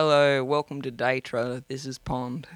Hello, welcome to Day This is Pond.